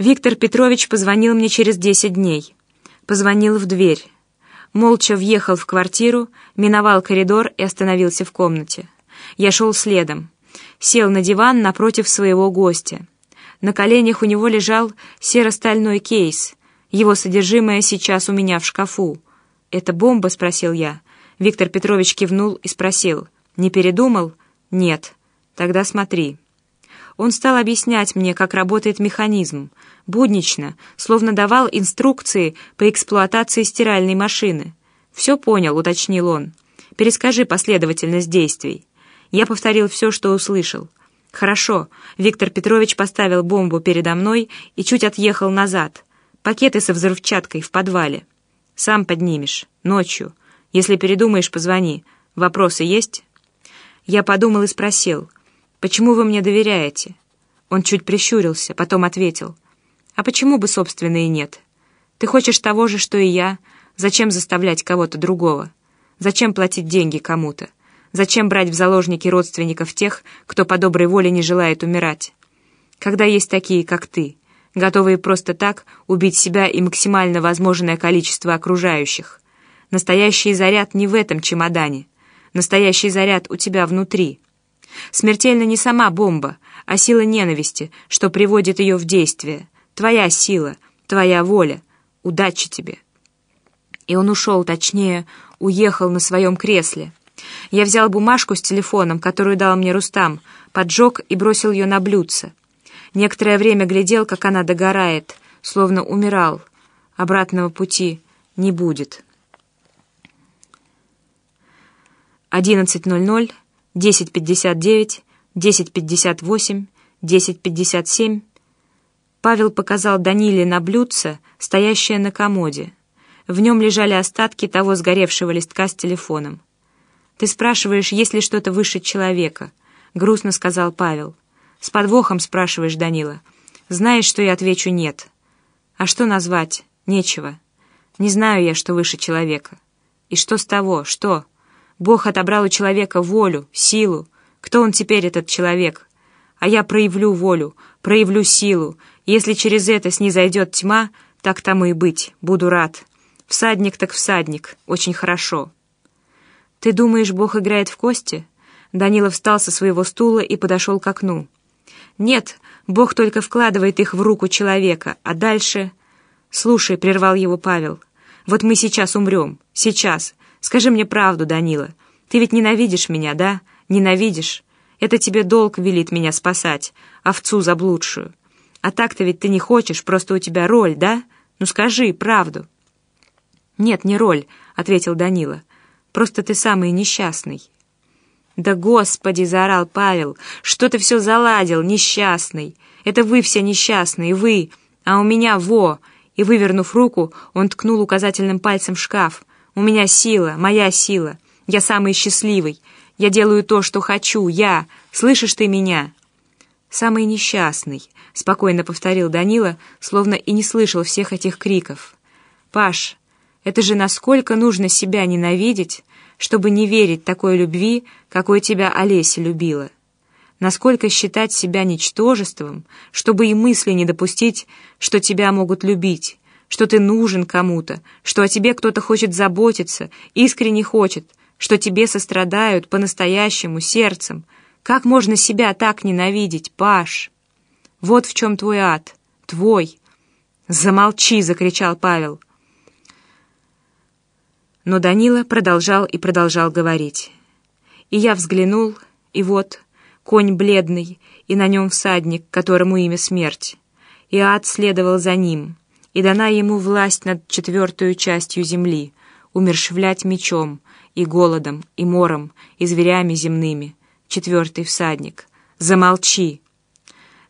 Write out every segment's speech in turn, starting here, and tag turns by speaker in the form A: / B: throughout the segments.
A: Виктор Петрович позвонил мне через десять дней. Позвонил в дверь. Молча въехал в квартиру, миновал коридор и остановился в комнате. Я шел следом. Сел на диван напротив своего гостя. На коленях у него лежал серо-стальной кейс. Его содержимое сейчас у меня в шкафу. «Это бомба?» — спросил я. Виктор Петрович кивнул и спросил. «Не передумал?» «Нет». «Тогда смотри». Он стал объяснять мне, как работает механизм, буднично, словно давал инструкции по эксплуатации стиральной машины. «Все понял», — уточнил он. «Перескажи последовательность действий». Я повторил все, что услышал. «Хорошо». Виктор Петрович поставил бомбу передо мной и чуть отъехал назад. Пакеты со взрывчаткой в подвале. «Сам поднимешь. Ночью. Если передумаешь, позвони. Вопросы есть?» Я подумал и спросил — «Почему вы мне доверяете?» Он чуть прищурился, потом ответил. «А почему бы, собственно, и нет? Ты хочешь того же, что и я. Зачем заставлять кого-то другого? Зачем платить деньги кому-то? Зачем брать в заложники родственников тех, кто по доброй воле не желает умирать? Когда есть такие, как ты, готовые просто так убить себя и максимально возможное количество окружающих. Настоящий заряд не в этом чемодане. Настоящий заряд у тебя внутри». Смертельно не сама бомба, а сила ненависти, что приводит ее в действие. Твоя сила, твоя воля. Удачи тебе. И он ушел, точнее, уехал на своем кресле. Я взял бумажку с телефоном, которую дал мне Рустам, поджег и бросил ее на блюдце. Некоторое время глядел, как она догорает, словно умирал. Обратного пути не будет. 11.00 10.59, 10.58, 10.57. Павел показал Даниле на блюдце, стоящее на комоде. В нем лежали остатки того сгоревшего листка с телефоном. «Ты спрашиваешь, есть ли что-то выше человека?» — грустно сказал Павел. «С подвохом спрашиваешь, Данила. Знаешь, что я отвечу «нет». А что назвать? Нечего. Не знаю я, что выше человека. И что с того? Что?» Бог отобрал у человека волю, силу. Кто он теперь, этот человек? А я проявлю волю, проявлю силу. Если через это снизойдет тьма, так тому и быть, буду рад. Всадник так всадник, очень хорошо. Ты думаешь, Бог играет в кости? Данила встал со своего стула и подошел к окну. Нет, Бог только вкладывает их в руку человека, а дальше... Слушай, прервал его Павел, вот мы сейчас умрем, сейчас, Скажи мне правду, Данила. Ты ведь ненавидишь меня, да? Ненавидишь? Это тебе долг велит меня спасать, овцу заблудшую. А так-то ведь ты не хочешь, просто у тебя роль, да? Ну скажи правду». «Нет, не роль», — ответил Данила. «Просто ты самый несчастный». «Да господи!» — заорал Павел. «Что ты все заладил, несчастный? Это вы все несчастные, вы! А у меня во!» И, вывернув руку, он ткнул указательным пальцем в шкаф. У меня сила, моя сила. Я самый счастливый. Я делаю то, что хочу. Я. Слышишь ты меня?» «Самый несчастный», — спокойно повторил Данила, словно и не слышал всех этих криков. «Паш, это же насколько нужно себя ненавидеть, чтобы не верить такой любви, какой тебя Олеся любила? Насколько считать себя ничтожеством, чтобы и мысли не допустить, что тебя могут любить, что ты нужен кому-то, что о тебе кто-то хочет заботиться, искренне хочет, что тебе сострадают по-настоящему, сердцем. Как можно себя так ненавидеть, Паш? Вот в чем твой ад, твой. «Замолчи!» — закричал Павел. Но Данила продолжал и продолжал говорить. И я взглянул, и вот конь бледный, и на нем всадник, которому имя смерть. И ад следовал за ним — и дана ему власть над четвертую частью земли, умершвлять мечом, и голодом, и мором, и зверями земными. Четвертый всадник. Замолчи!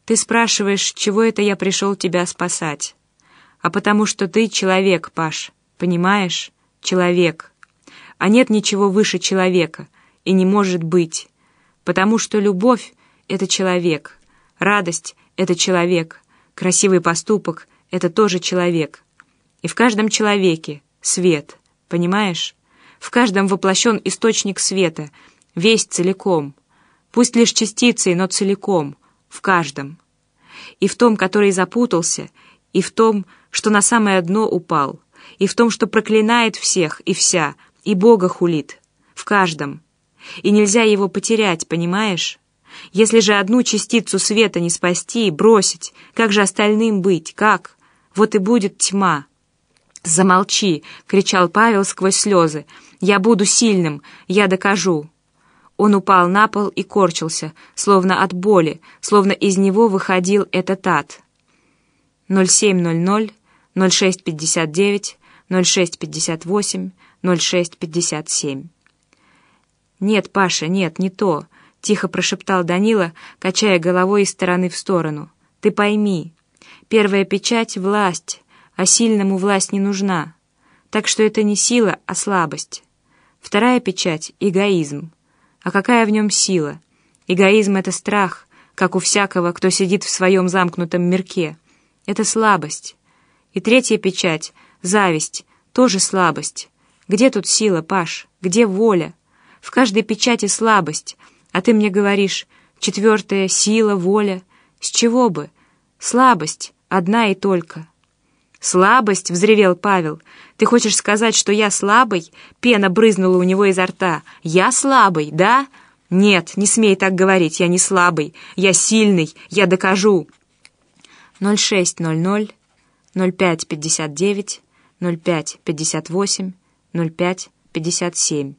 A: Ты спрашиваешь, чего это я пришел тебя спасать? А потому что ты человек, Паш, понимаешь? Человек. А нет ничего выше человека, и не может быть. Потому что любовь — это человек, радость — это человек, красивый поступок это тоже человек. И в каждом человеке свет, понимаешь? В каждом воплощен источник света, весь целиком. Пусть лишь частицей, но целиком, в каждом. и в том, который запутался, и в том, что на самое дно упал, и в том, что проклинает всех и вся, и Бога хулит, в каждом. И нельзя его потерять, понимаешь? Если же одну частицу света не спасти и бросить, как же остальным быть, как? Вот и будет тьма. «Замолчи!» — кричал Павел сквозь слезы. «Я буду сильным, я докажу!» Он упал на пол и корчился, словно от боли, словно из него выходил этот ад. 0700, 0659, 0658, 0657. «Нет, Паша, нет, не то!» — тихо прошептал Данила, качая головой из стороны в сторону. «Ты пойми, первая печать — власть, а сильному власть не нужна. Так что это не сила, а слабость. Вторая печать — эгоизм. А какая в нем сила? Эгоизм — это страх, как у всякого, кто сидит в своем замкнутом мирке. Это слабость. И третья печать — зависть, тоже слабость. Где тут сила, Паш? Где воля? В каждой печати слабость, а ты мне говоришь, четвертая — сила, воля. С чего бы? Слабость, одна и только. «Слабость!» — взревел Павел. «Ты хочешь сказать, что я слабый?» Пена брызнула у него изо рта. «Я слабый, да?» «Нет, не смей так говорить, я не слабый. Я сильный, я докажу». 0600, 0559, 0558, 0557.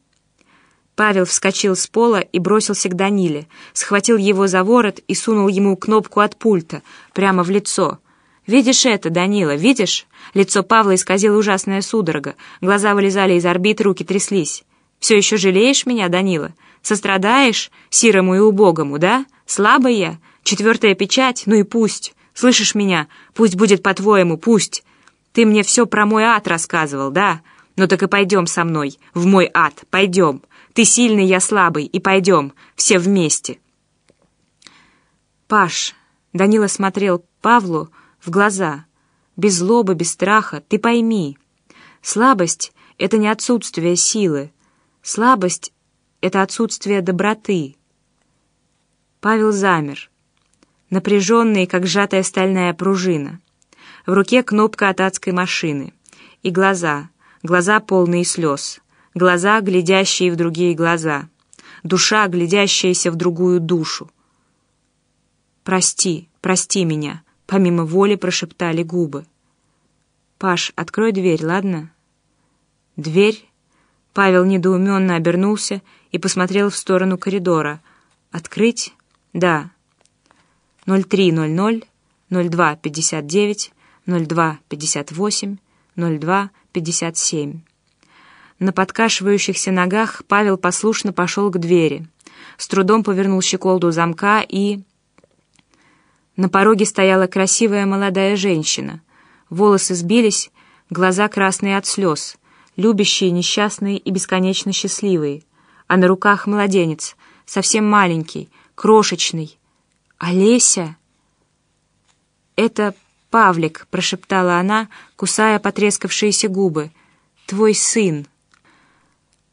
A: Павел вскочил с пола и бросился к Даниле, схватил его за ворот и сунул ему кнопку от пульта прямо в лицо — «Видишь это, Данила, видишь?» Лицо Павла исказило ужасная судорога, глаза вылезали из орбит, руки тряслись. «Все еще жалеешь меня, Данила? Сострадаешь сирому и убогому, да? Слабый я? Четвертая печать? Ну и пусть. Слышишь меня? Пусть будет по-твоему, пусть. Ты мне все про мой ад рассказывал, да? Ну так и пойдем со мной, в мой ад, пойдем. Ты сильный, я слабый, и пойдем, все вместе». Паш, Данила смотрел Павлу, в глаза, без злобы, без страха, ты пойми. Слабость — это не отсутствие силы. Слабость — это отсутствие доброты. Павел замер, напряженный, как сжатая стальная пружина. В руке кнопка от адской машины. И глаза, глаза полные слез, глаза, глядящие в другие глаза, душа, глядящаяся в другую душу. «Прости, прости меня», Помимо воли прошептали губы. «Паш, открой дверь, ладно?» «Дверь?» Павел недоуменно обернулся и посмотрел в сторону коридора. «Открыть?» «Да». 0300, 0259, 0258, 0257. На подкашивающихся ногах Павел послушно пошел к двери. С трудом повернул щеколду замка и... На пороге стояла красивая молодая женщина. Волосы сбились, глаза красные от слез, любящие, несчастные и бесконечно счастливые. А на руках младенец, совсем маленький, крошечный. «Олеся!» «Это Павлик», — прошептала она, кусая потрескавшиеся губы. «Твой сын».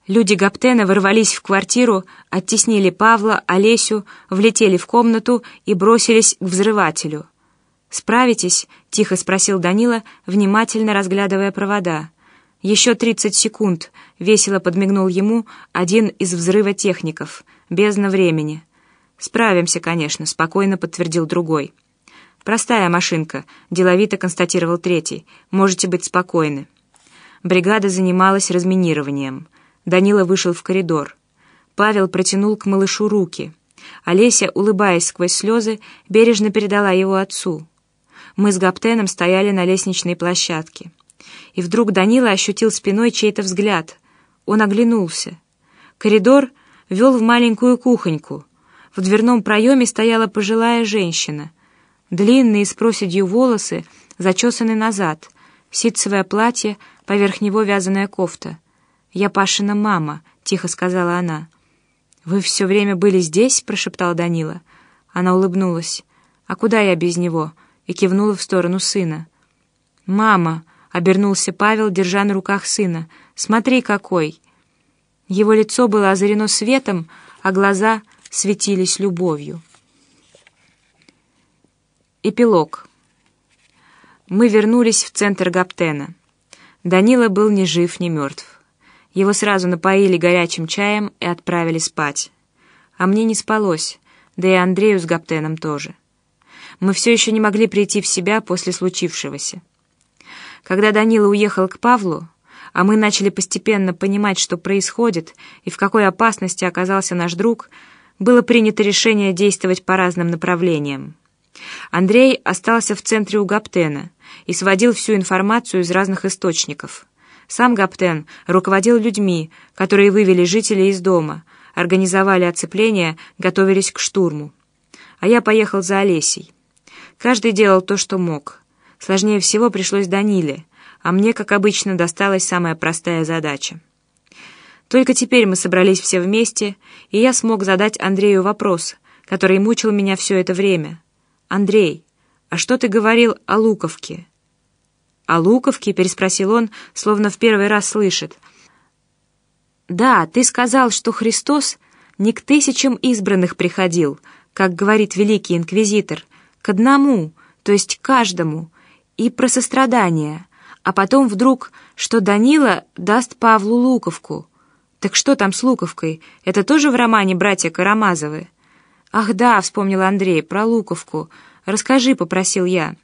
A: Люди Гаптена ворвались в квартиру, оттеснили Павла, Олесю, влетели в комнату и бросились к взрывателю. «Справитесь?» — тихо спросил Данила, внимательно разглядывая провода. «Еще тридцать секунд», — весело подмигнул ему один из взрыва техников. «Бездна времени». «Справимся, конечно», — спокойно подтвердил другой. «Простая машинка», — деловито констатировал третий. «Можете быть спокойны». Бригада занималась разминированием. Данила вышел в коридор. Павел протянул к малышу руки. Олеся, улыбаясь сквозь слезы, бережно передала его отцу. Мы с Гаптеном стояли на лестничной площадке. И вдруг Данила ощутил спиной чей-то взгляд. Он оглянулся. Коридор вел в маленькую кухоньку. В дверном проеме стояла пожилая женщина. Длинные с проседью волосы зачесаны назад, ситцевое платье, поверх него вязаная кофта — «Я Пашина мама», — тихо сказала она. «Вы все время были здесь?» — прошептал Данила. Она улыбнулась. «А куда я без него?» и кивнула в сторону сына. «Мама!» — обернулся Павел, держа на руках сына. «Смотри, какой!» Его лицо было озарено светом, а глаза светились любовью. Эпилог. Мы вернулись в центр Гаптена. Данила был ни жив, ни мертв. Его сразу напоили горячим чаем и отправили спать. А мне не спалось, да и Андрею с Гаптеном тоже. Мы все еще не могли прийти в себя после случившегося. Когда Данила уехал к Павлу, а мы начали постепенно понимать, что происходит и в какой опасности оказался наш друг, было принято решение действовать по разным направлениям. Андрей остался в центре у Гаптена и сводил всю информацию из разных источников. Сам Гаптен руководил людьми, которые вывели жителей из дома, организовали оцепление, готовились к штурму. А я поехал за Олесей. Каждый делал то, что мог. Сложнее всего пришлось Даниле, а мне, как обычно, досталась самая простая задача. Только теперь мы собрались все вместе, и я смог задать Андрею вопрос, который мучил меня все это время — «Андрей, а что ты говорил о Луковке?» «О Луковке?» — переспросил он, словно в первый раз слышит. «Да, ты сказал, что Христос не к тысячам избранных приходил, как говорит великий инквизитор, к одному, то есть каждому, и про сострадание, а потом вдруг, что Данила даст Павлу Луковку. Так что там с Луковкой? Это тоже в романе «Братья Карамазовы»?» «Ах да», — вспомнил Андрей, — «про Луковку. Расскажи», — попросил я.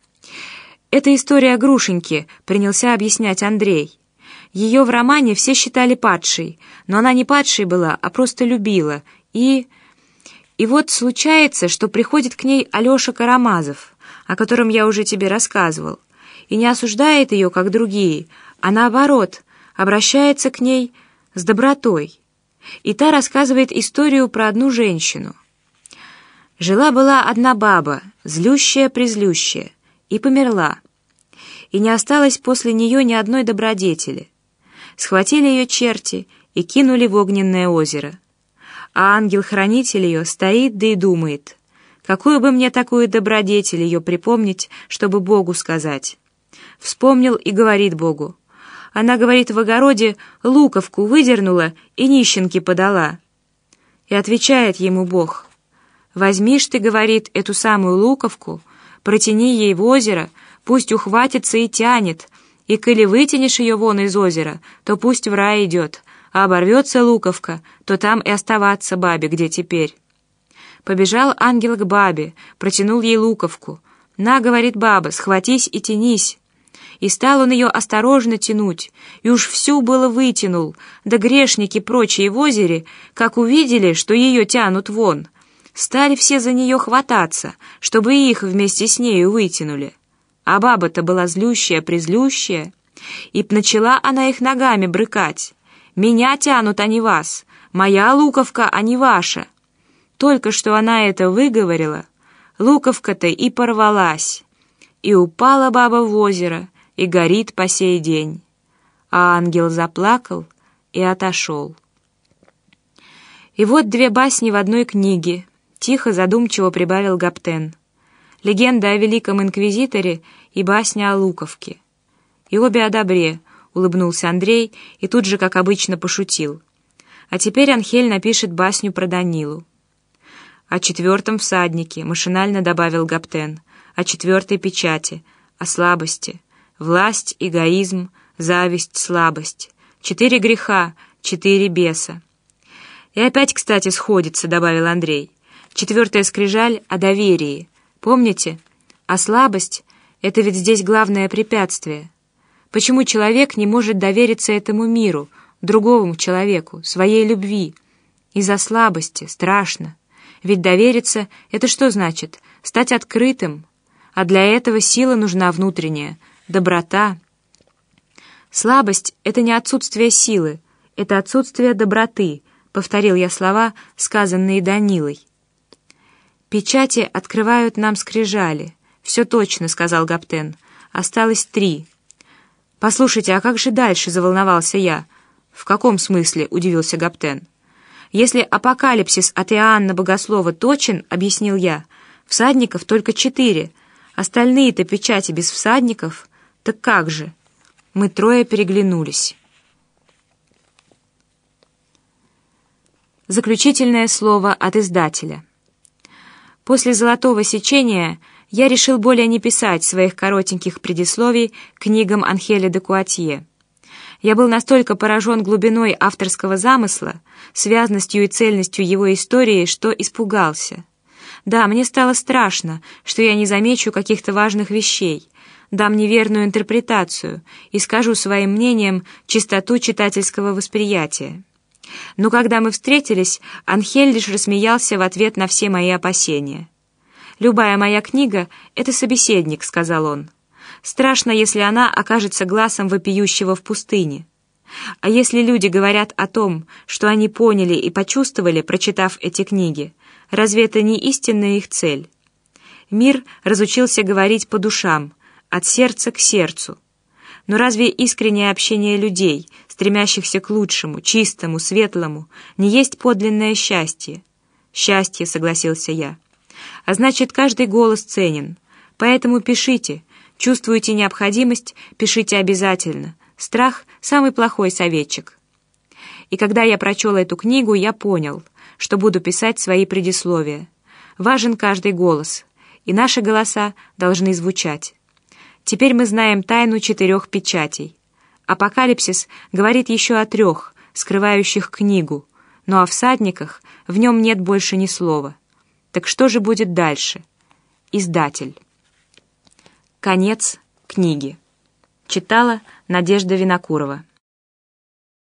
A: «Это история Грушеньки», — принялся объяснять Андрей. Ее в романе все считали падшей, но она не падшей была, а просто любила. И... И вот случается, что приходит к ней Алеша Карамазов, о котором я уже тебе рассказывал, и не осуждает ее, как другие, а наоборот, обращается к ней с добротой. И та рассказывает историю про одну женщину — Жила-была одна баба, злющая-призлющая, и померла. И не осталось после нее ни одной добродетели. Схватили ее черти и кинули в огненное озеро. А ангел-хранитель ее стоит да и думает, какую бы мне такую добродетель ее припомнить, чтобы Богу сказать. Вспомнил и говорит Богу. Она, говорит, в огороде луковку выдернула и нищенке подала. И отвечает ему Бог — Возьмишь ты, говорит, эту самую луковку, протяни ей в озеро, пусть ухватится и тянет, и коли вытянешь ее вон из озера, то пусть в рай идет, а оборвется луковка, то там и оставаться бабе, где теперь. Побежал ангел к бабе, протянул ей луковку. «На, — говорит баба, — схватись и тянись». И стал он ее осторожно тянуть, и уж всю было вытянул, да грешники прочие в озере, как увидели, что ее тянут вон — Стали все за нее хвататься, чтобы их вместе с нею вытянули. А баба-то была злющая-призлющая, и начала она их ногами брыкать. «Меня тянут, а не вас! Моя луковка, а не ваша!» Только что она это выговорила, луковка-то и порвалась, и упала баба в озеро, и горит по сей день. А ангел заплакал и отошел. И вот две басни в одной книге — Тихо, задумчиво прибавил Гаптен. Легенда о великом инквизиторе и басня о Луковке. И обе о добре, улыбнулся Андрей и тут же, как обычно, пошутил. А теперь Анхель напишет басню про Данилу. О четвертом всаднике, машинально добавил Гаптен, о четвертой печати, о слабости, власть, эгоизм, зависть, слабость. Четыре греха, четыре беса. И опять, кстати, сходится, добавил Андрей. Четвертая скрижаль о доверии. Помните? А слабость — это ведь здесь главное препятствие. Почему человек не может довериться этому миру, другому человеку, своей любви? Из-за слабости, страшно. Ведь довериться — это что значит? Стать открытым. А для этого сила нужна внутренняя, доброта. Слабость — это не отсутствие силы, это отсутствие доброты, повторил я слова, сказанные Данилой. «Печати открывают нам скрижали». «Все точно», — сказал Гаптен. «Осталось три». «Послушайте, а как же дальше?» — заволновался я. «В каком смысле?» — удивился Гаптен. «Если апокалипсис от Иоанна Богослова точен, — объяснил я, — всадников только четыре. Остальные-то печати без всадников. Так как же?» Мы трое переглянулись. Заключительное слово от издателя. После золотого сечения Я решил более не писать своих коротеньких предисловий книгам Анхеля де Куатье. Я был настолько поражен глубиной авторского замысла, связностью и цельностью его истории, что испугался. Да, мне стало страшно, что я не замечу каких-то важных вещей, дам неверную интерпретацию и скажу своим мнением чистоту читательского восприятия. Но когда мы встретились, Анхель лишь рассмеялся в ответ на все мои опасения. «Любая моя книга — это собеседник», — сказал он. «Страшно, если она окажется глазом вопиющего в пустыне. А если люди говорят о том, что они поняли и почувствовали, прочитав эти книги, разве это не истинная их цель? Мир разучился говорить по душам, от сердца к сердцу. Но разве искреннее общение людей, стремящихся к лучшему, чистому, светлому, не есть подлинное счастье? Счастье, согласился я. А значит, каждый голос ценен. Поэтому пишите. Чувствуете необходимость, пишите обязательно. Страх — самый плохой советчик. И когда я прочел эту книгу, я понял, что буду писать свои предисловия. Важен каждый голос, и наши голоса должны звучать. Теперь мы знаем тайну четырех печатей. Апокалипсис говорит еще о трех, скрывающих книгу, но о всадниках в нем нет больше ни слова. Так что же будет дальше? Издатель. Конец книги. Читала Надежда Винокурова.